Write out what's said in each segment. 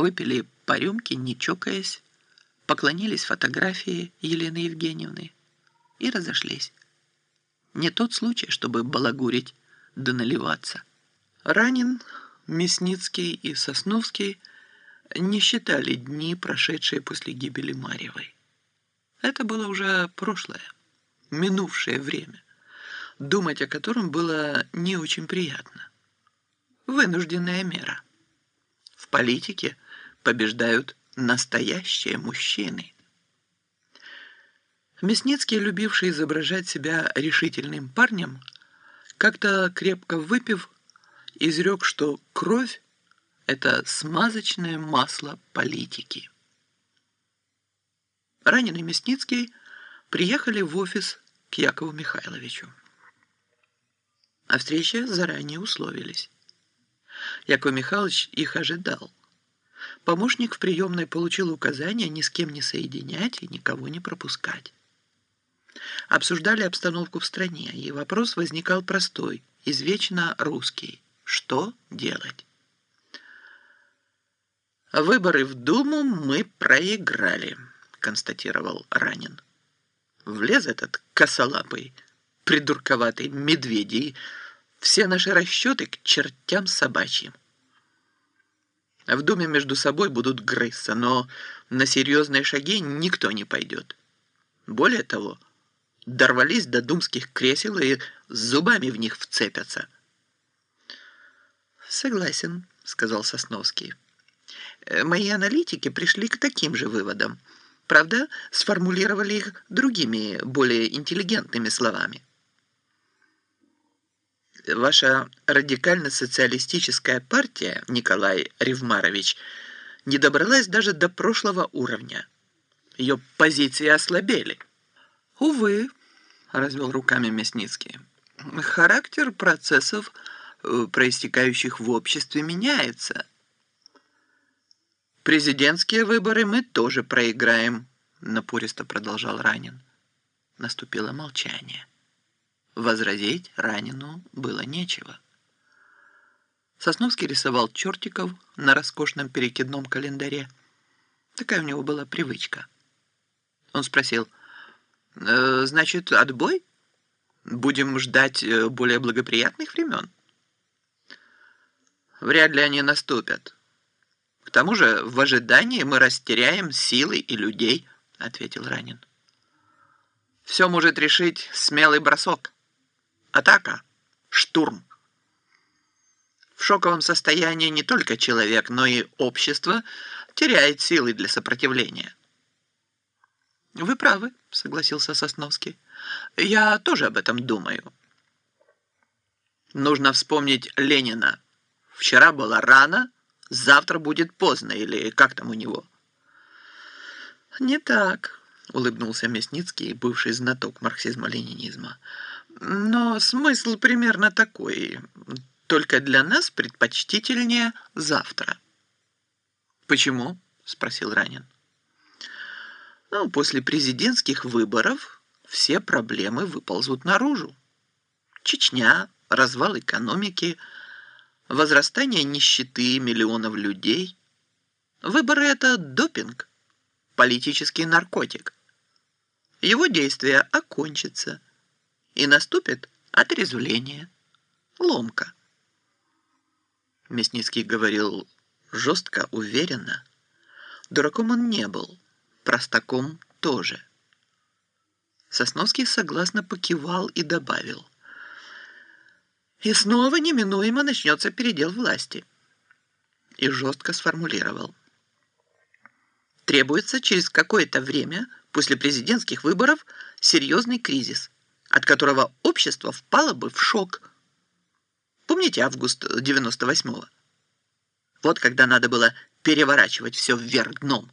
выпили по рюмке, не чокаясь, поклонились фотографии Елены Евгеньевны и разошлись. Не тот случай, чтобы балагурить да наливаться. Ранен, Мясницкий и Сосновский не считали дни, прошедшие после гибели Марьевой. Это было уже прошлое, минувшее время, думать о котором было не очень приятно. Вынужденная мера. В политике побеждают настоящие мужчины. Мясницкий, любивший изображать себя решительным парнем, как-то крепко выпив, изрек, что кровь – это смазочное масло политики. Раненый Мясницкий приехали в офис к Якову Михайловичу. О встрече заранее условились. Яков Михайлович их ожидал. Помощник в приемной получил указание ни с кем не соединять и никого не пропускать. Обсуждали обстановку в стране, и вопрос возникал простой, извечно русский. Что делать? «Выборы в Думу мы проиграли», — констатировал Ранин. «Влез этот косолапый, придурковатый медведь, все наши расчеты к чертям собачьим. В Думе между собой будут грызться, но на серьезные шаги никто не пойдет. Более того, дорвались до думских кресел и зубами в них вцепятся. «Согласен», — сказал Сосновский. «Э, «Мои аналитики пришли к таким же выводам. Правда, сформулировали их другими, более интеллигентными словами». Ваша радикально-социалистическая партия, Николай Ревмарович, не добралась даже до прошлого уровня. Ее позиции ослабели. Увы, развел руками Мясницкий. Характер процессов, э, проистекающих в обществе, меняется. Президентские выборы мы тоже проиграем, напористо продолжал Ранин. Наступило молчание. Возразить ранену было нечего. Сосновский рисовал чертиков на роскошном перекидном календаре. Такая у него была привычка. Он спросил, «Э, «Значит, отбой? Будем ждать э, более благоприятных времен?» «Вряд ли они наступят. К тому же в ожидании мы растеряем силы и людей», — ответил Ранин. «Все может решить смелый бросок». Атака. Штурм. В шоковом состоянии не только человек, но и общество теряет силы для сопротивления. «Вы правы», — согласился Сосновский. «Я тоже об этом думаю». Нужно вспомнить Ленина. Вчера было рано, завтра будет поздно, или как там у него? «Не так», — улыбнулся Мясницкий, бывший знаток марксизма-ленинизма. Но смысл примерно такой. Только для нас предпочтительнее завтра. «Почему?» – спросил Ранин. «Ну, после президентских выборов все проблемы выползут наружу. Чечня, развал экономики, возрастание нищеты миллионов людей. Выборы – это допинг, политический наркотик. Его действие окончится – и наступит отрезвление, ломка. Мясницкий говорил жестко, уверенно. Дураком он не был, простаком тоже. Сосновский согласно покивал и добавил. И снова неминуемо начнется передел власти. И жестко сформулировал. Требуется через какое-то время после президентских выборов серьезный кризис – от которого общество впало бы в шок. Помните август 98-го? Вот когда надо было переворачивать все вверх дном.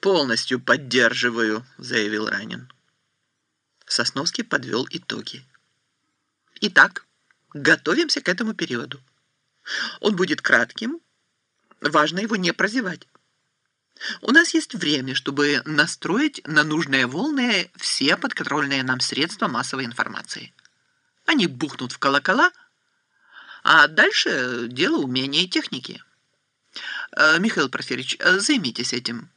«Полностью поддерживаю», — заявил Ранин. Сосновский подвел итоги. Итак, готовимся к этому периоду. Он будет кратким, важно его не прозевать. У нас есть время, чтобы настроить на нужные волны все подконтрольные нам средства массовой информации. Они бухнут в колокола, а дальше дело умения и техники. Э, Михаил Порфирьевич, займитесь этим.